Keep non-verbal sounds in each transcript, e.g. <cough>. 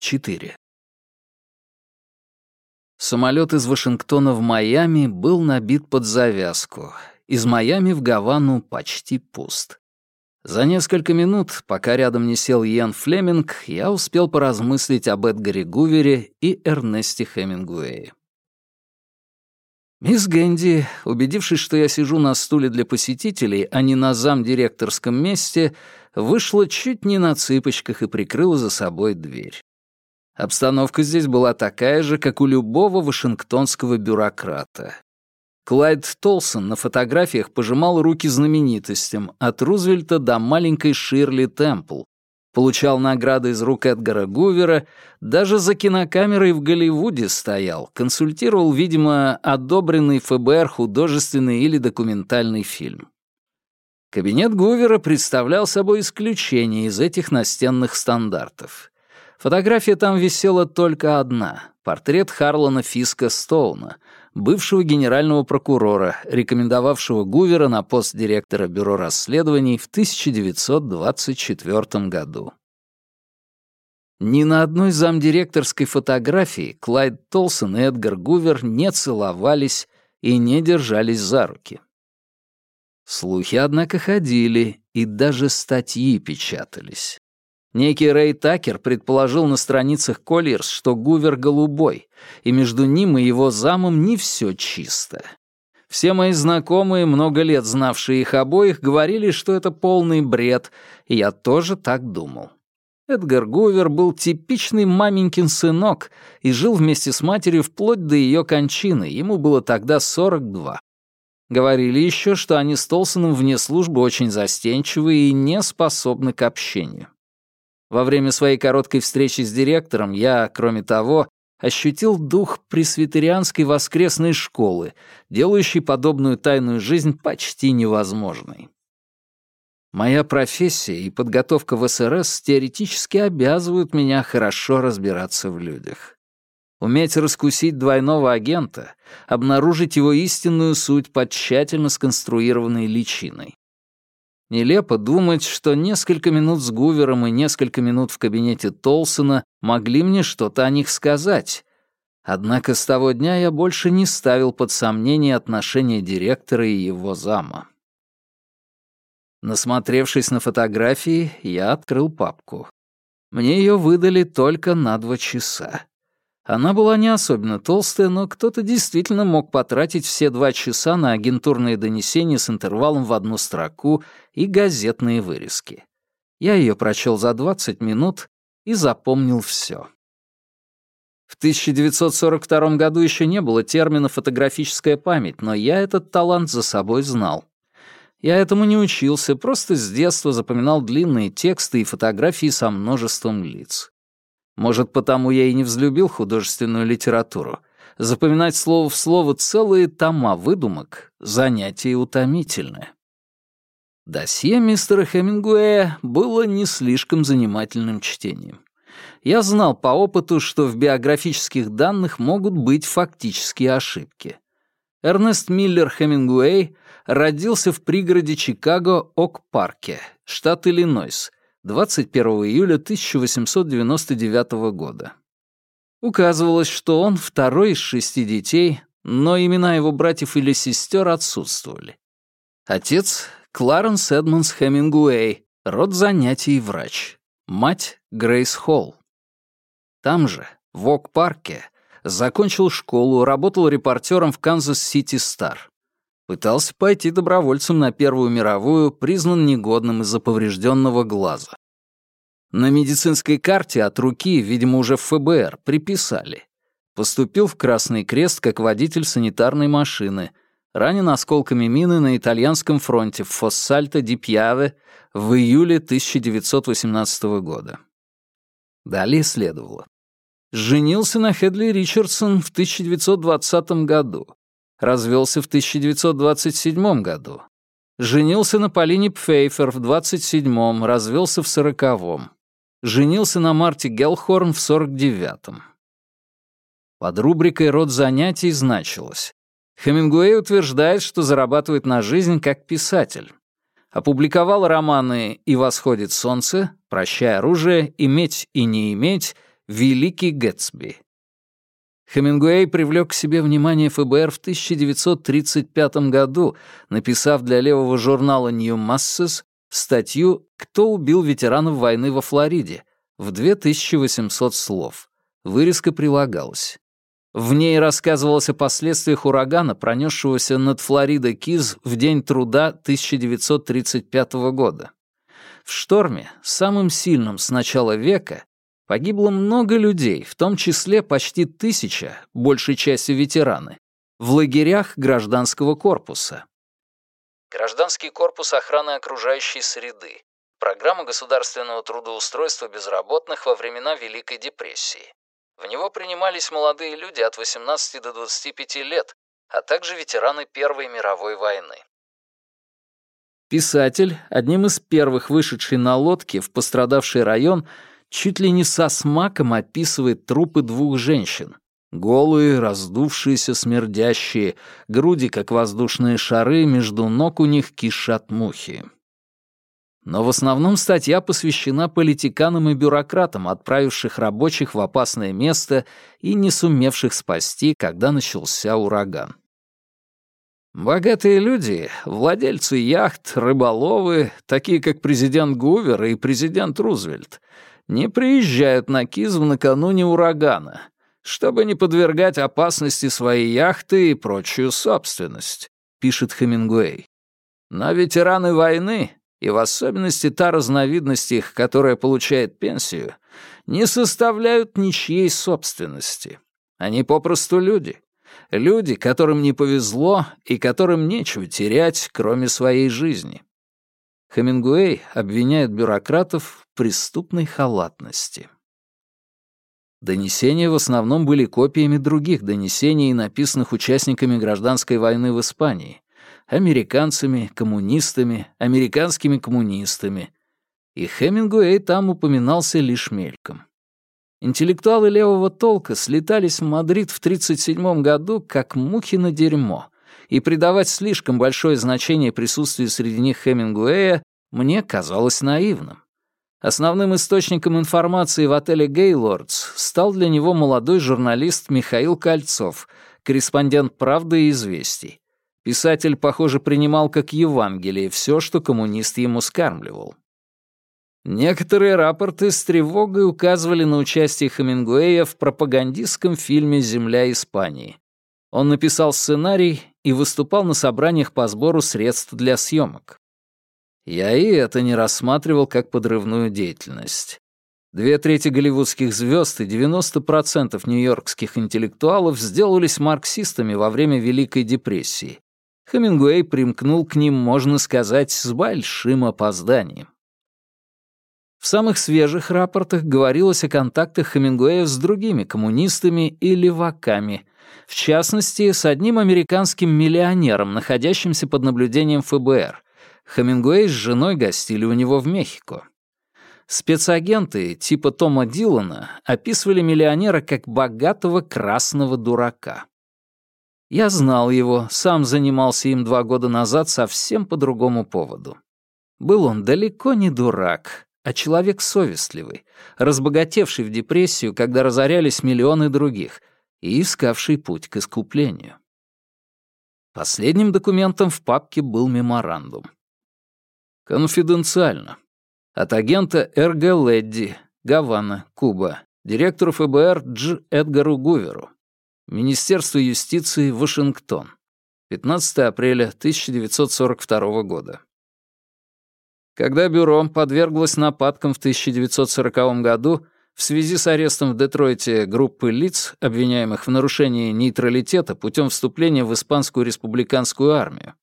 4. Самолет из Вашингтона в Майами был набит под завязку. Из Майами в Гавану почти пуст. За несколько минут, пока рядом не сел Йен Флеминг, я успел поразмыслить об Эдгаре Гувере и Эрнесте Хемингуэе. Мисс Гэнди, убедившись, что я сижу на стуле для посетителей, а не на замдиректорском месте, вышла чуть не на цыпочках и прикрыла за собой дверь. Обстановка здесь была такая же, как у любого вашингтонского бюрократа. Клайд Толсон на фотографиях пожимал руки знаменитостям, от Рузвельта до маленькой Ширли Темпл, получал награды из рук Эдгара Гувера, даже за кинокамерой в Голливуде стоял, консультировал, видимо, одобренный ФБР художественный или документальный фильм. Кабинет Гувера представлял собой исключение из этих настенных стандартов. Фотография там висела только одна — портрет Харлана Фиска Стоуна — бывшего генерального прокурора, рекомендовавшего Гувера на пост директора Бюро расследований в 1924 году. Ни на одной замдиректорской фотографии Клайд Толсон и Эдгар Гувер не целовались и не держались за руки. Слухи, однако, ходили, и даже статьи печатались. Некий Рэй Такер предположил на страницах Коллиерс, что Гувер голубой, и между ним и его замом не все чисто. Все мои знакомые, много лет знавшие их обоих, говорили, что это полный бред, и я тоже так думал. Эдгар Гувер был типичный маменькин сынок и жил вместе с матерью вплоть до ее кончины, ему было тогда 42. Говорили еще, что они с Толсоном вне службы очень застенчивы и не способны к общению. Во время своей короткой встречи с директором я, кроме того, ощутил дух пресвитерианской воскресной школы, делающей подобную тайную жизнь почти невозможной. Моя профессия и подготовка в СРС теоретически обязывают меня хорошо разбираться в людях. Уметь раскусить двойного агента, обнаружить его истинную суть под тщательно сконструированной личиной. Нелепо думать, что несколько минут с Гувером и несколько минут в кабинете Толсона могли мне что-то о них сказать. Однако с того дня я больше не ставил под сомнение отношения директора и его зама. Насмотревшись на фотографии, я открыл папку. Мне ее выдали только на два часа. Она была не особенно толстая, но кто-то действительно мог потратить все два часа на агентурные донесения с интервалом в одну строку и газетные вырезки. Я ее прочел за 20 минут и запомнил все. В 1942 году еще не было термина «фотографическая память», но я этот талант за собой знал. Я этому не учился, просто с детства запоминал длинные тексты и фотографии со множеством лиц. Может, потому я и не взлюбил художественную литературу. Запоминать слово в слово целые тома выдумок — занятие утомительное. Досье мистера Хемингуэя было не слишком занимательным чтением. Я знал по опыту, что в биографических данных могут быть фактические ошибки. Эрнест Миллер Хемингуэй родился в пригороде Чикаго Ок-Парке, штат Иллинойс, 21 июля 1899 года. Указывалось, что он второй из шести детей, но имена его братьев или сестер отсутствовали. Отец — Кларенс Эдмонс Хемингуэй, род занятий врач. Мать — Грейс Холл. Там же, в Ок-парке, закончил школу, работал репортером в Канзас-Сити Стар. Пытался пойти добровольцем на Первую мировую, признан негодным из-за поврежденного глаза. На медицинской карте от руки, видимо, уже в ФБР, приписали. Поступил в Красный Крест как водитель санитарной машины. Ранен осколками мины на итальянском фронте в Фоссальто-ди-Пьяве в июле 1918 года. Далее следовало. Женился на Хедли Ричардсон в 1920 году развелся в 1927 году. Женился на Полине Пфейфер в 27-м, развелся в 40-м. Женился на Марте Гелхорн в 49-м. Под рубрикой «Род занятий» значилось. Хемингуэй утверждает, что зарабатывает на жизнь как писатель. Опубликовал романы «И восходит солнце», «Прощай оружие», «Иметь и не иметь», «Великий Гэтсби». Хемингуэй привлек к себе внимание ФБР в 1935 году, написав для левого журнала New Masses статью «Кто убил ветеранов войны во Флориде» в 2800 слов. Вырезка прилагалась. В ней рассказывалось о последствиях урагана, пронесшегося над Флоридой Киз в День труда 1935 года. В шторме, самым сильным с начала века, погибло много людей, в том числе почти тысяча, большей частью ветераны, в лагерях гражданского корпуса. Гражданский корпус охраны окружающей среды. Программа государственного трудоустройства безработных во времена Великой депрессии. В него принимались молодые люди от 18 до 25 лет, а также ветераны Первой мировой войны. Писатель, одним из первых вышедший на лодке в пострадавший район, чуть ли не со смаком описывает трупы двух женщин. Голые, раздувшиеся, смердящие, груди, как воздушные шары, между ног у них кишат мухи. Но в основном статья посвящена политиканам и бюрократам, отправивших рабочих в опасное место и не сумевших спасти, когда начался ураган. Богатые люди, владельцы яхт, рыболовы, такие как президент Гувер и президент Рузвельт, не приезжают на Кизм накануне урагана, чтобы не подвергать опасности свои яхты и прочую собственность, пишет Хемингуэй. Но ветераны войны и в особенности та разновидность их, которая получает пенсию, не составляют ничьей собственности. Они попросту люди. Люди, которым не повезло и которым нечего терять, кроме своей жизни. Хемингуэй обвиняет бюрократов в преступной халатности. Донесения в основном были копиями других донесений, написанных участниками гражданской войны в Испании, американцами, коммунистами, американскими коммунистами. И Хемингуэй там упоминался лишь мельком. Интеллектуалы левого толка слетались в Мадрид в 1937 году как мухи на дерьмо, и придавать слишком большое значение присутствию среди них Хемингуэя мне казалось наивным. Основным источником информации в отеле «Гейлордс» стал для него молодой журналист Михаил Кольцов, корреспондент «Правды» и «Известий». Писатель, похоже, принимал как Евангелие все, что коммунист ему скармливал. Некоторые рапорты с тревогой указывали на участие Хемингуэя в пропагандистском фильме «Земля Испании». Он написал сценарий и выступал на собраниях по сбору средств для съемок. Я и это не рассматривал как подрывную деятельность. Две трети голливудских звезд и 90% нью-йоркских интеллектуалов сделались марксистами во время Великой депрессии, Хемингуэй примкнул к ним, можно сказать, с большим опозданием. В самых свежих рапортах говорилось о контактах Хемингуэя с другими коммунистами и леваками, в частности, с одним американским миллионером, находящимся под наблюдением ФБР. Хемингуэй с женой гостили у него в Мехико. Спецагенты типа Тома Дилана описывали миллионера как богатого красного дурака. Я знал его, сам занимался им два года назад совсем по другому поводу. Был он далеко не дурак, а человек совестливый, разбогатевший в депрессию, когда разорялись миллионы других, и искавший путь к искуплению. Последним документом в папке был меморандум. Конфиденциально. От агента Р.Г. Ледди, Гавана, Куба, директору ФБР Дж. Эдгару Гуверу. Министерство юстиции, Вашингтон. 15 апреля 1942 года. Когда бюро подверглось нападкам в 1940 году в связи с арестом в Детройте группы лиц, обвиняемых в нарушении нейтралитета путем вступления в Испанскую республиканскую армию,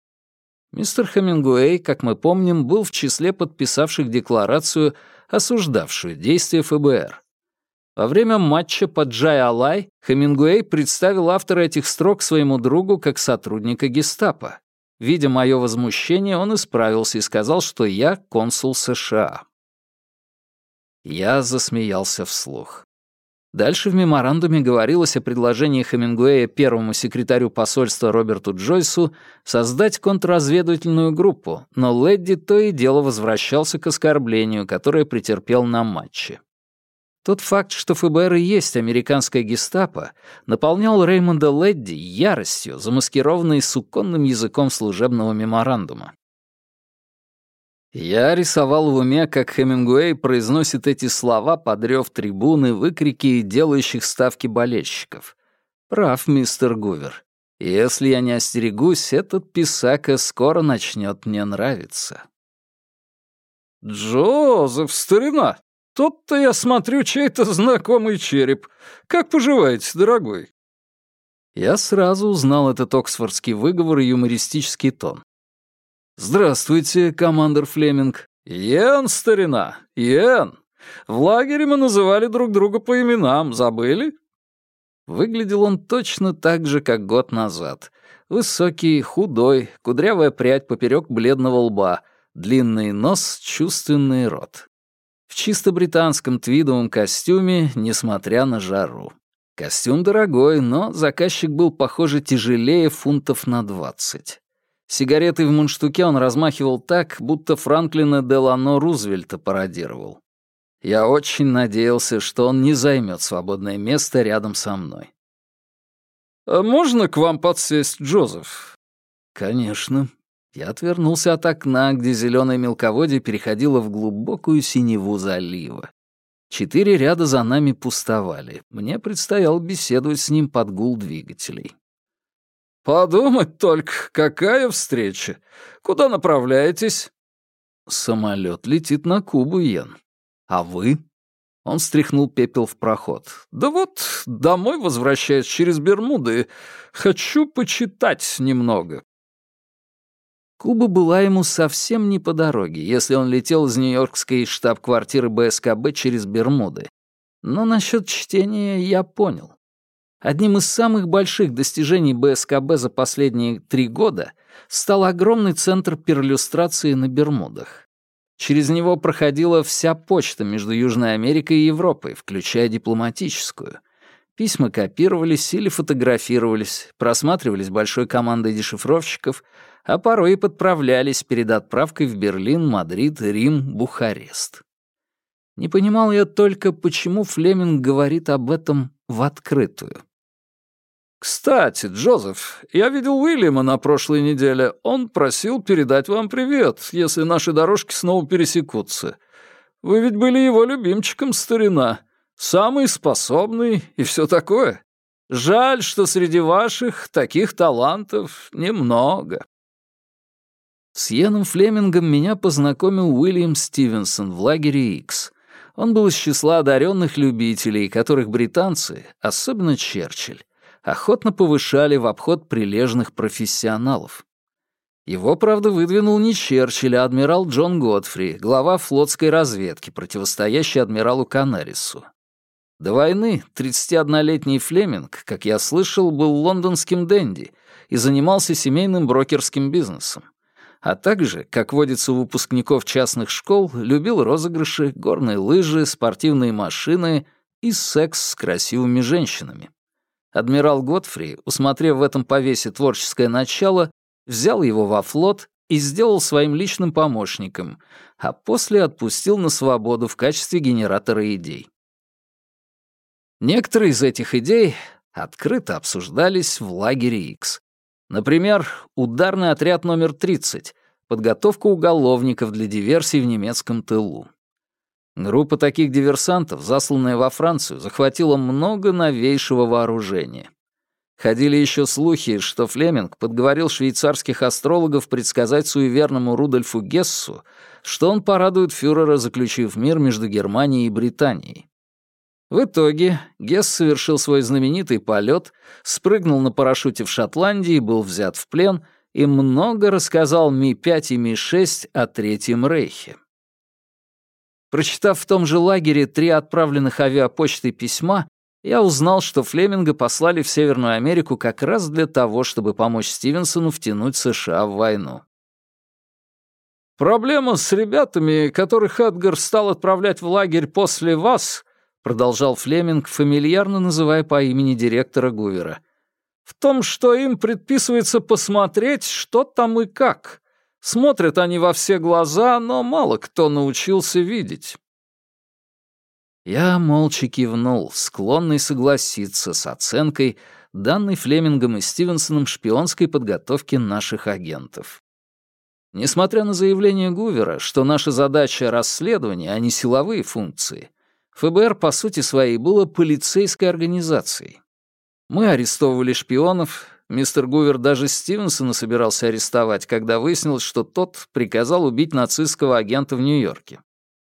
мистер Хемингуэй, как мы помним, был в числе подписавших декларацию, осуждавшую действия ФБР. Во время матча под Джай-Алай Хемингуэй представил автора этих строк своему другу как сотрудника гестапо. Видя мое возмущение, он исправился и сказал, что я консул США. Я засмеялся вслух. Дальше в меморандуме говорилось о предложении Хемингуэя первому секретарю посольства Роберту Джойсу создать контрразведывательную группу, но Ледди то и дело возвращался к оскорблению, которое претерпел на матче. Тот факт, что ФБР и есть американская гестапо, наполнял Реймонда Ледди яростью, замаскированной суконным языком служебного меморандума. Я рисовал в уме, как Хемингуэй произносит эти слова под рев трибуны, выкрики делающих ставки болельщиков. Прав, мистер Гувер. Если я не остерегусь, этот писака скоро начнет мне нравиться. «Джозеф, старина, тут-то я смотрю чей-то знакомый череп. Как поживаете, дорогой?» Я сразу узнал этот оксфордский выговор и юмористический тон. «Здравствуйте, командор Флеминг». «Йен, старина, Йен. В лагере мы называли друг друга по именам, забыли?» Выглядел он точно так же, как год назад. Высокий, худой, кудрявая прядь поперек бледного лба, длинный нос, чувственный рот. В чисто британском твидовом костюме, несмотря на жару. Костюм дорогой, но заказчик был, похоже, тяжелее фунтов на двадцать. Сигаретой в мундштуке он размахивал так, будто Франклина Делано Рузвельта пародировал. Я очень надеялся, что он не займет свободное место рядом со мной. «А можно к вам подсесть, Джозеф?» «Конечно». Я отвернулся от окна, где зеленое мелководье переходило в глубокую синеву залива. Четыре ряда за нами пустовали. Мне предстояло беседовать с ним под гул двигателей. «Подумать только, какая встреча! Куда направляетесь?» «Самолет летит на Кубу, Йен. А вы?» Он стряхнул пепел в проход. «Да вот, домой возвращаюсь через Бермуды. Хочу почитать немного». Куба была ему совсем не по дороге, если он летел из нью-йоркской штаб-квартиры БСКБ через Бермуды. Но насчет чтения я понял. Одним из самых больших достижений БСКБ за последние три года стал огромный центр перлюстрации на Бермудах. Через него проходила вся почта между Южной Америкой и Европой, включая дипломатическую. Письма копировались или фотографировались, просматривались большой командой дешифровщиков, а порой и подправлялись перед отправкой в Берлин, Мадрид, Рим, Бухарест. Не понимал я только, почему Флеминг говорит об этом в открытую. «Кстати, Джозеф, я видел Уильяма на прошлой неделе. Он просил передать вам привет, если наши дорожки снова пересекутся. Вы ведь были его любимчиком, старина. Самый способный и все такое. Жаль, что среди ваших таких талантов немного». С Йеном Флемингом меня познакомил Уильям Стивенсон в лагере Икс. Он был из числа одаренных любителей, которых британцы, особенно Черчилль, охотно повышали в обход прилежных профессионалов. Его, правда, выдвинул не Черчилль, а адмирал Джон Годфри, глава флотской разведки, противостоящий адмиралу Канарису. До войны 31-летний Флеминг, как я слышал, был лондонским денди и занимался семейным брокерским бизнесом. А также, как водится у выпускников частных школ, любил розыгрыши, горные лыжи, спортивные машины и секс с красивыми женщинами. Адмирал Готфри, усмотрев в этом повесе творческое начало, взял его во флот и сделал своим личным помощником, а после отпустил на свободу в качестве генератора идей. Некоторые из этих идей открыто обсуждались в лагере X. Например, ударный отряд номер 30, подготовка уголовников для диверсий в немецком тылу. Группа таких диверсантов, засланная во Францию, захватила много новейшего вооружения. Ходили еще слухи, что Флеминг подговорил швейцарских астрологов предсказать суеверному Рудольфу Гессу, что он порадует фюрера, заключив мир между Германией и Британией. В итоге Гесс совершил свой знаменитый полет, спрыгнул на парашюте в Шотландии, был взят в плен и много рассказал Ми-5 и Ми-6 о Третьем Рейхе. Прочитав в том же лагере три отправленных авиапочтой письма, я узнал, что Флеминга послали в Северную Америку как раз для того, чтобы помочь Стивенсону втянуть США в войну. «Проблема с ребятами, которых Эдгар стал отправлять в лагерь после вас», продолжал Флеминг, фамильярно называя по имени директора Гувера, «в том, что им предписывается посмотреть, что там и как, Смотрят они во все глаза, но мало кто научился видеть. Я молча кивнул, склонный согласиться с оценкой, данной Флемингом и Стивенсоном шпионской подготовки наших агентов. Несмотря на заявление Гувера, что наша задача — расследование, а не силовые функции, ФБР по сути своей было полицейской организацией. Мы арестовывали шпионов, мистер Гувер даже Стивенсона собирался арестовать, когда выяснилось, что тот приказал убить нацистского агента в Нью-Йорке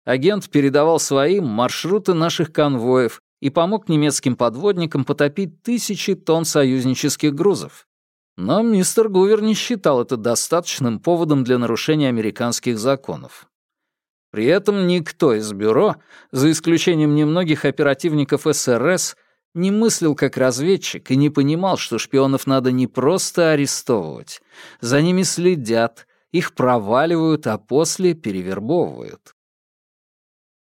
агент передавал своим маршруты наших конвоев и помог немецким подводникам потопить тысячи тонн союзнических грузов. Но мистер Гувер не считал это достаточным поводом для нарушения американских законов. При этом никто из бюро, за исключением немногих оперативников СРС, не мыслил как разведчик и не понимал, что шпионов надо не просто арестовывать. За ними следят, их проваливают, а после перевербовывают.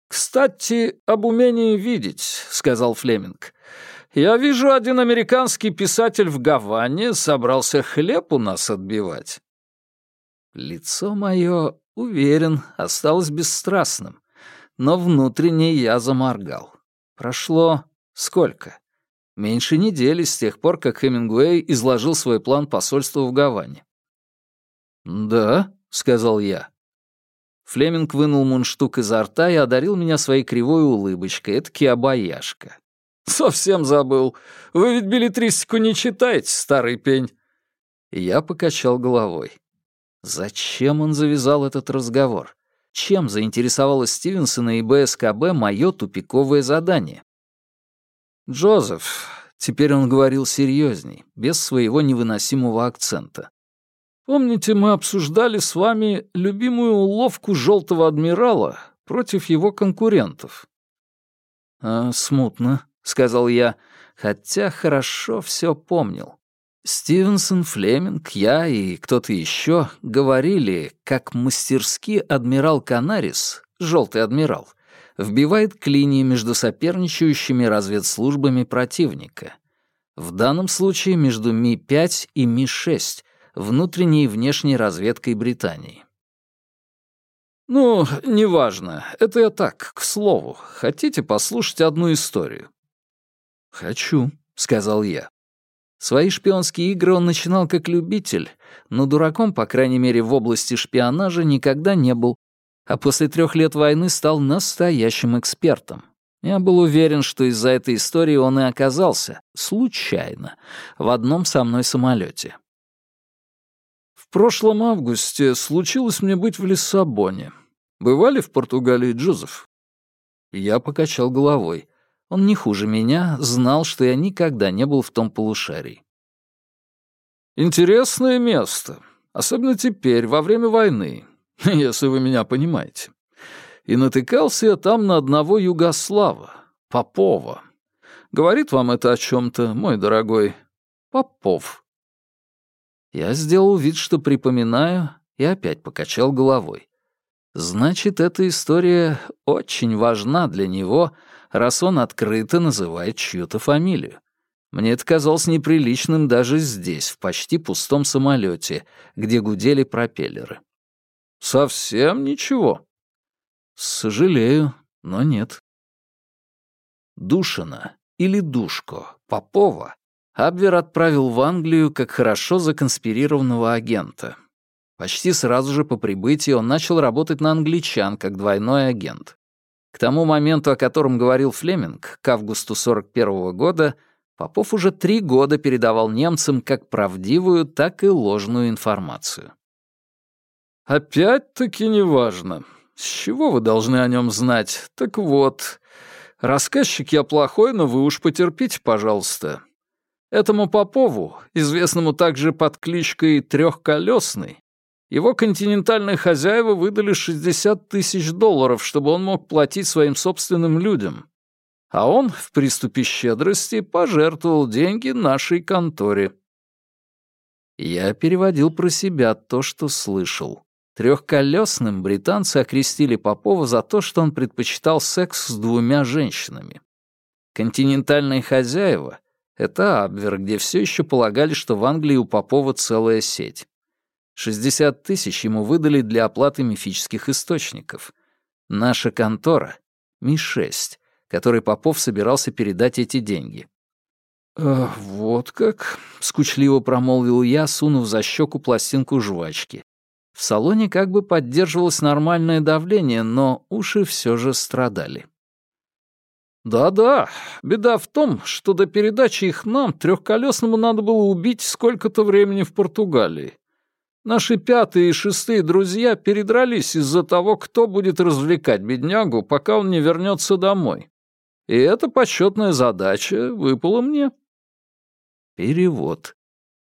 «Кстати, об умении видеть», — сказал Флеминг. «Я вижу, один американский писатель в Гаване собрался хлеб у нас отбивать». Лицо мое, уверен, осталось бесстрастным, но внутренне я заморгал. Прошло сколько? Меньше недели с тех пор, как Хемингуэй изложил свой план посольства в Гаване. «Да», — сказал я. Флеминг вынул мундштук изо рта и одарил меня своей кривой улыбочкой, этакий обаяшка. «Совсем забыл. Вы ведь билетристику не читаете, старый пень». я покачал головой. Зачем он завязал этот разговор? Чем заинтересовало Стивенсона и БСКБ мое тупиковое задание? «Джозеф», — теперь он говорил серьезней, без своего невыносимого акцента. Помните, мы обсуждали с вами любимую уловку желтого адмирала против его конкурентов? А, смутно, сказал я, хотя хорошо все помнил. Стивенсон, Флеминг, я и кто-то еще говорили, как мастерски адмирал Канарис, желтый адмирал, вбивает клинии между соперничающими разведслужбами противника. В данном случае между Ми-5 и Ми-6, внутренней и внешней разведкой Британии. «Ну, неважно. Это я так, к слову. Хотите послушать одну историю?» «Хочу», — сказал я. Свои шпионские игры он начинал как любитель, но дураком, по крайней мере, в области шпионажа никогда не был, а после трех лет войны стал настоящим экспертом. Я был уверен, что из-за этой истории он и оказался, случайно, в одном со мной самолете. В прошлом августе случилось мне быть в Лиссабоне. Бывали в Португалии, Джозеф?» Я покачал головой. Он не хуже меня, знал, что я никогда не был в том полушарии. «Интересное место. Особенно теперь, во время войны, <laughs> если вы меня понимаете. И натыкался я там на одного югослава, Попова. Говорит вам это о чем то мой дорогой? Попов. Я сделал вид, что припоминаю, и опять покачал головой. Значит, эта история очень важна для него, раз он открыто называет чью-то фамилию. Мне это казалось неприличным даже здесь, в почти пустом самолете, где гудели пропеллеры. «Совсем ничего?» «Сожалею, но нет». Душина или Душко, Попова Абвер отправил в Англию как хорошо законспирированного агента. Почти сразу же по прибытии он начал работать на англичан как двойной агент. К тому моменту, о котором говорил Флеминг, к августу 41 -го года, Попов уже три года передавал немцам как правдивую, так и ложную информацию. «Опять-таки неважно. С чего вы должны о нем знать? Так вот, рассказчик я плохой, но вы уж потерпите, пожалуйста. Этому Попову, известному также под кличкой «Трехколесный», его континентальные хозяева выдали 60 тысяч долларов, чтобы он мог платить своим собственным людям. А он в приступе щедрости пожертвовал деньги нашей конторе. Я переводил про себя то, что слышал. Трехколесным британцы окрестили Попова за то, что он предпочитал секс с двумя женщинами. Континентальные хозяева — это Абвер, где все еще полагали, что в Англии у Попова целая сеть. 60 тысяч ему выдали для оплаты мифических источников. Наша контора, Ми-6, которой Попов собирался передать эти деньги. «Э, «Вот как?» — скучливо промолвил я, сунув за щеку пластинку жвачки. В салоне как бы поддерживалось нормальное давление, но уши все же страдали. «Да-да, беда в том, что до передачи их нам, трехколесному, надо было убить сколько-то времени в Португалии. Наши пятые и шестые друзья передрались из-за того, кто будет развлекать беднягу, пока он не вернется домой. И эта почетная задача выпала мне». Перевод.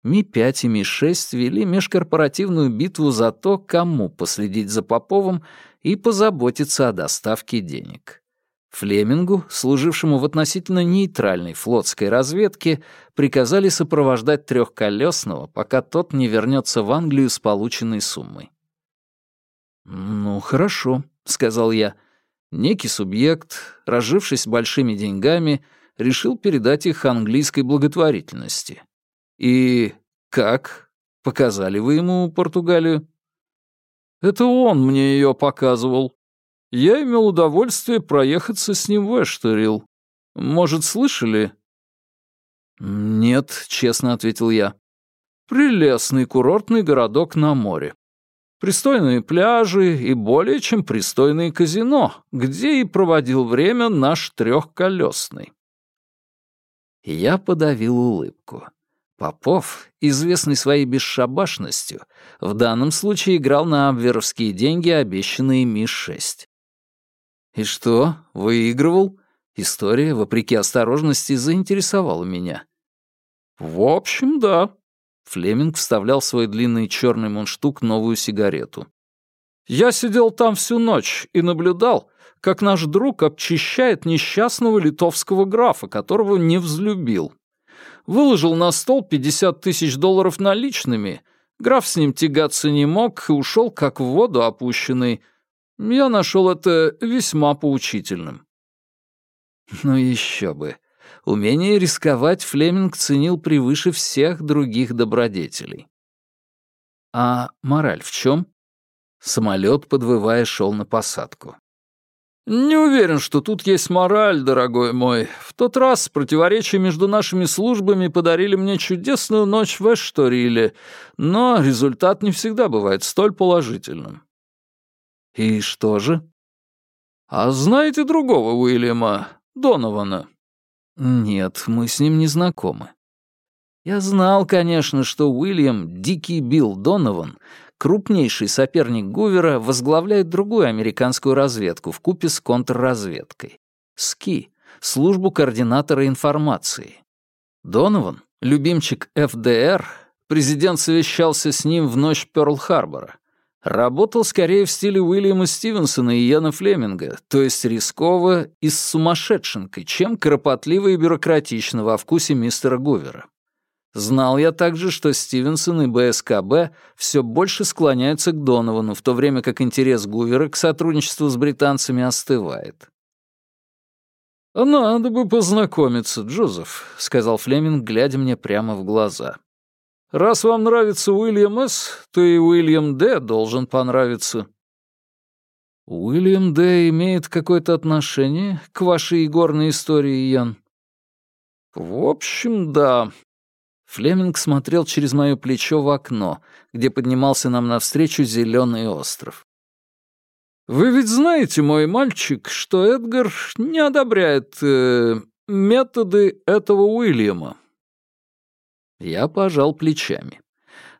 Ми-5 и Ми-6 вели межкорпоративную битву за то, кому последить за Поповым и позаботиться о доставке денег. Флемингу, служившему в относительно нейтральной флотской разведке, приказали сопровождать трехколесного, пока тот не вернется в Англию с полученной суммой. «Ну, хорошо», — сказал я. Некий субъект, разжившись большими деньгами, решил передать их английской благотворительности. И как? Показали вы ему Португалию? Это он мне ее показывал. Я имел удовольствие проехаться с ним в Эштерил. Может, слышали? Нет, честно ответил я. Прелестный курортный городок на море. Пристойные пляжи и более чем пристойные казино, где и проводил время наш трехколесный. Я подавил улыбку. Попов, известный своей бесшабашностью, в данном случае играл на абверовские деньги, обещанные Ми-6. «И что, выигрывал?» История, вопреки осторожности, заинтересовала меня. «В общем, да». Флеминг вставлял в свой длинный черный мундштук новую сигарету. «Я сидел там всю ночь и наблюдал, как наш друг обчищает несчастного литовского графа, которого не взлюбил выложил на стол 50 тысяч долларов наличными. Граф с ним тягаться не мог и ушел как в воду опущенный. Я нашел это весьма поучительным. Ну еще бы. Умение рисковать Флеминг ценил превыше всех других добродетелей. А мораль в чем? Самолет, подвывая, шел на посадку. «Не уверен, что тут есть мораль, дорогой мой. В тот раз противоречия между нашими службами подарили мне чудесную ночь в Эшториле, но результат не всегда бывает столь положительным». «И что же?» «А знаете другого Уильяма, Донована?» «Нет, мы с ним не знакомы». Я знал, конечно, что Уильям «Дикий Билл Донован» крупнейший соперник Гувера возглавляет другую американскую разведку в купе с контрразведкой. СКИ — службу координатора информации. Донован, любимчик ФДР, президент совещался с ним в ночь Пёрл-Харбора, работал скорее в стиле Уильяма Стивенсона и Яна Флеминга, то есть рисково и с сумасшедшенкой, чем кропотливо и бюрократично во вкусе мистера Гувера. Знал я также, что Стивенсон и БСКБ все больше склоняются к Доновану, в то время как интерес Гувера к сотрудничеству с британцами остывает. «Надо бы познакомиться, Джозеф», — сказал Флеминг, глядя мне прямо в глаза. «Раз вам нравится Уильям С., то и Уильям Д. должен понравиться». «Уильям Д. имеет какое-то отношение к вашей игорной истории, Ян?» «В общем, да», Флеминг смотрел через моё плечо в окно, где поднимался нам навстречу зеленый остров. «Вы ведь знаете, мой мальчик, что Эдгар не одобряет э, методы этого Уильяма?» Я пожал плечами.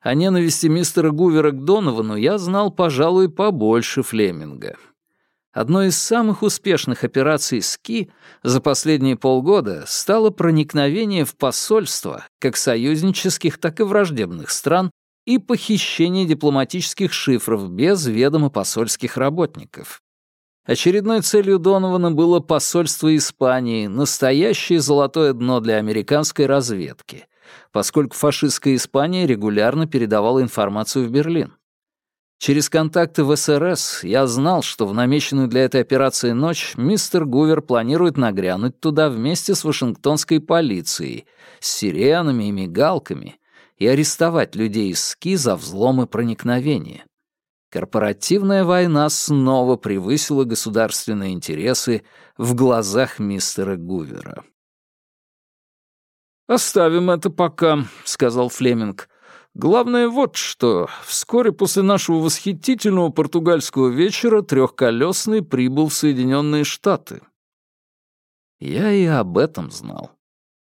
О ненависти мистера Гувера к Доновану я знал, пожалуй, побольше Флеминга. Одной из самых успешных операций СКИ за последние полгода стало проникновение в посольства как союзнических, так и враждебных стран и похищение дипломатических шифров без ведома посольских работников. Очередной целью Донована было посольство Испании, настоящее золотое дно для американской разведки, поскольку фашистская Испания регулярно передавала информацию в Берлин. Через контакты в СРС я знал, что в намеченную для этой операции ночь мистер Гувер планирует нагрянуть туда вместе с вашингтонской полицией, с сиренами и мигалками и арестовать людей из СКИ за взлом и проникновение. Корпоративная война снова превысила государственные интересы в глазах мистера Гувера. «Оставим это пока», — сказал Флеминг. «Главное вот что. Вскоре после нашего восхитительного португальского вечера трехколесный прибыл в Соединенные Штаты». Я и об этом знал.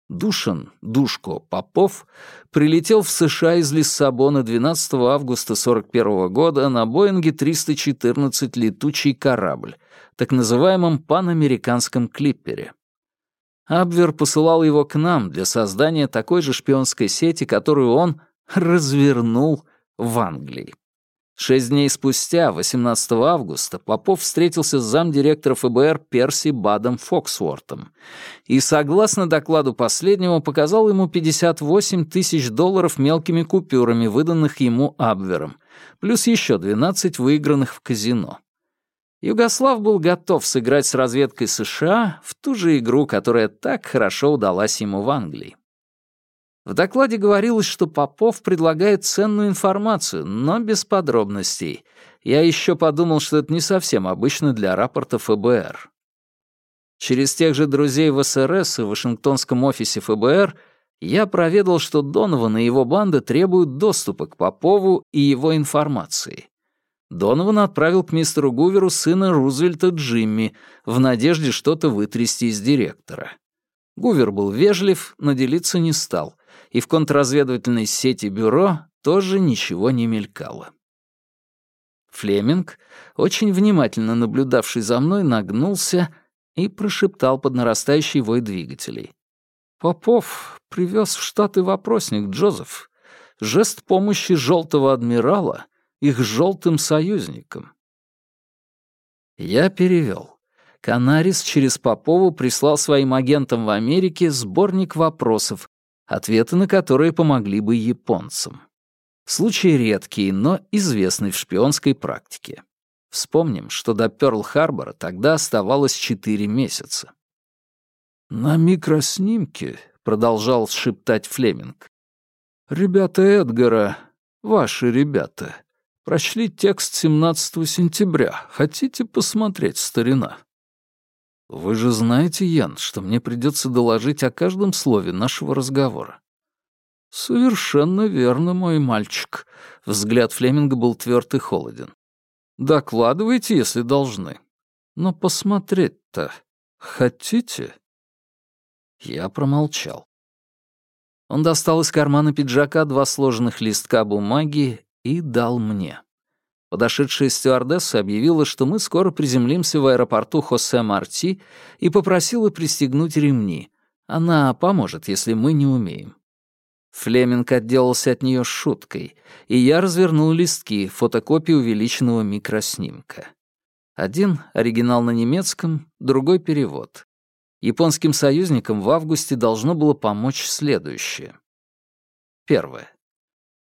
Душан, Душко, Попов прилетел в США из Лиссабона 12 августа 1941 года на Боинге 314 летучий корабль, так называемом панамериканском клиппере. Абвер посылал его к нам для создания такой же шпионской сети, которую он развернул в Англии. Шесть дней спустя, 18 августа, Попов встретился с замдиректора ФБР Перси Бадом Фоксвортом и, согласно докладу последнего, показал ему 58 тысяч долларов мелкими купюрами, выданных ему Абвером, плюс еще 12 выигранных в казино. Югослав был готов сыграть с разведкой США в ту же игру, которая так хорошо удалась ему в Англии. В докладе говорилось, что Попов предлагает ценную информацию, но без подробностей. Я еще подумал, что это не совсем обычно для рапорта ФБР. Через тех же друзей в СРС и в Вашингтонском офисе ФБР я проведал, что Донован и его банда требуют доступа к Попову и его информации. Донован отправил к мистеру Гуверу сына Рузвельта Джимми в надежде что-то вытрясти из директора. Гувер был вежлив, но делиться не стал и в контрразведывательной сети бюро тоже ничего не мелькало. Флеминг, очень внимательно наблюдавший за мной, нагнулся и прошептал под нарастающий вой двигателей. «Попов привез в Штаты вопросник, Джозеф. Жест помощи желтого адмирала их желтым союзникам». Я перевел. Канарис через Попову прислал своим агентам в Америке сборник вопросов, ответы на которые помогли бы японцам. Случай редкий, но известный в шпионской практике. Вспомним, что до Пёрл-Харбора тогда оставалось четыре месяца. «На микроснимке», — продолжал шептать Флеминг, «ребята Эдгара, ваши ребята, прочли текст 17 сентября. Хотите посмотреть, старина?» «Вы же знаете, Ян, что мне придется доложить о каждом слове нашего разговора». «Совершенно верно, мой мальчик». Взгляд Флеминга был тверд и холоден. «Докладывайте, если должны. Но посмотреть-то хотите?» Я промолчал. Он достал из кармана пиджака два сложенных листка бумаги и дал мне. Подошедшая стюардесса объявила, что мы скоро приземлимся в аэропорту Хосе Марти и попросила пристегнуть ремни. Она поможет, если мы не умеем. Флеминг отделался от нее шуткой, и я развернул листки, фотокопии увеличенного микроснимка. Один — оригинал на немецком, другой — перевод. Японским союзникам в августе должно было помочь следующее. Первое.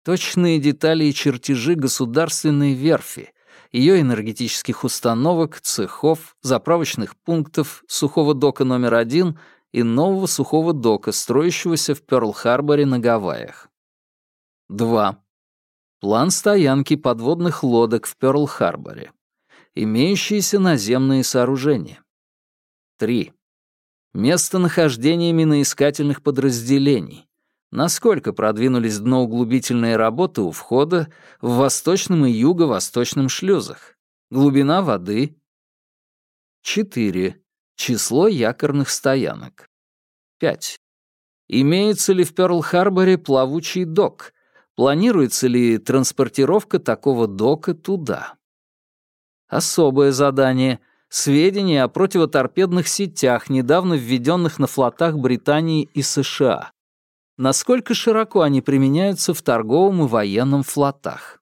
Точные детали и чертежи государственной верфи, ее энергетических установок, цехов, заправочных пунктов, сухого дока номер один и нового сухого дока, строящегося в Пёрл-Харборе на Гавайях. 2. План стоянки подводных лодок в Пёрл-Харборе. Имеющиеся наземные сооружения. 3. Местонахождение миноискательных подразделений насколько продвинулись дноуглубительные работы у входа в восточном и юго-восточном шлюзах, глубина воды. 4. Число якорных стоянок. 5. Имеется ли в Пёрл-Харборе плавучий док? Планируется ли транспортировка такого дока туда? Особое задание — сведения о противоторпедных сетях, недавно введенных на флотах Британии и США насколько широко они применяются в торговом и военном флотах.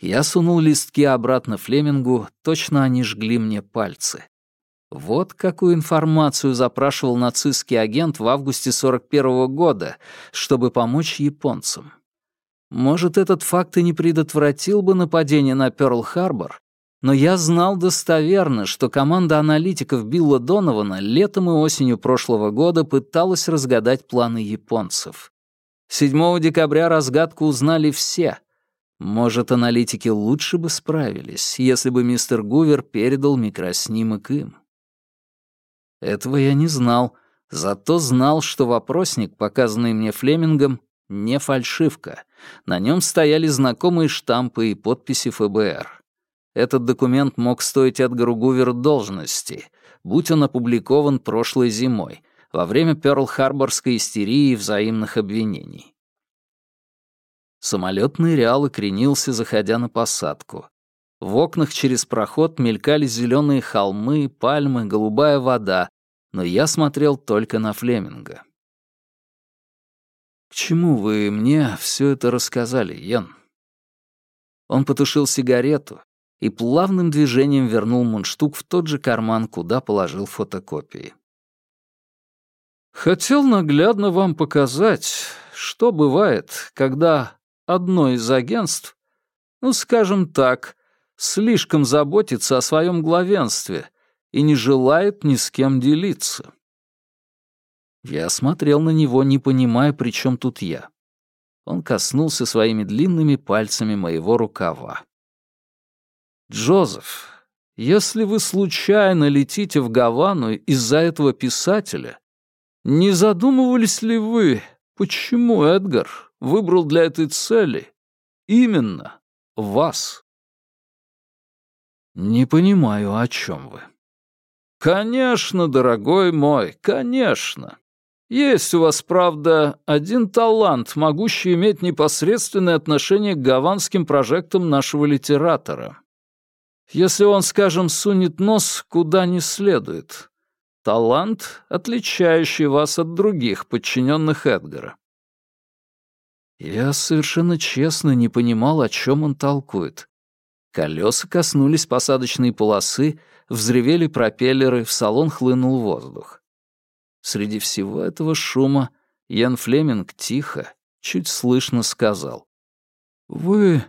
Я сунул листки обратно Флемингу, точно они жгли мне пальцы. Вот какую информацию запрашивал нацистский агент в августе 41 -го года, чтобы помочь японцам. Может, этот факт и не предотвратил бы нападение на Пёрл-Харбор, но я знал достоверно, что команда аналитиков Билла Донована летом и осенью прошлого года пыталась разгадать планы японцев. 7 декабря разгадку узнали все. Может, аналитики лучше бы справились, если бы мистер Гувер передал микроснимок им. Этого я не знал, зато знал, что вопросник, показанный мне Флемингом, не фальшивка. На нем стояли знакомые штампы и подписи ФБР. Этот документ мог стоить Эдгару Гуверу должности, будь он опубликован прошлой зимой, во время Пёрл-Харборской истерии и взаимных обвинений. Самолет нырял и кренился, заходя на посадку. В окнах через проход мелькали зеленые холмы, пальмы, голубая вода, но я смотрел только на Флеминга. «К чему вы мне все это рассказали, Йен?» Он потушил сигарету и плавным движением вернул мундштук в тот же карман, куда положил фотокопии. «Хотел наглядно вам показать, что бывает, когда одно из агентств, ну, скажем так, слишком заботится о своем главенстве и не желает ни с кем делиться». Я смотрел на него, не понимая, при чем тут я. Он коснулся своими длинными пальцами моего рукава. «Джозеф, если вы случайно летите в Гавану из-за этого писателя, не задумывались ли вы, почему Эдгар выбрал для этой цели именно вас?» «Не понимаю, о чем вы». «Конечно, дорогой мой, конечно. Есть у вас, правда, один талант, могущий иметь непосредственное отношение к гаванским прожектам нашего литератора. Если он, скажем, сунет нос куда не следует. Талант, отличающий вас от других подчиненных Эдгара. Я совершенно честно не понимал, о чем он толкует. Колеса коснулись посадочной полосы, взревели пропеллеры, в салон хлынул воздух. Среди всего этого шума Ян Флеминг тихо, чуть слышно сказал. «Вы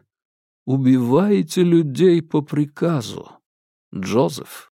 убиваете людей по приказу, Джозеф».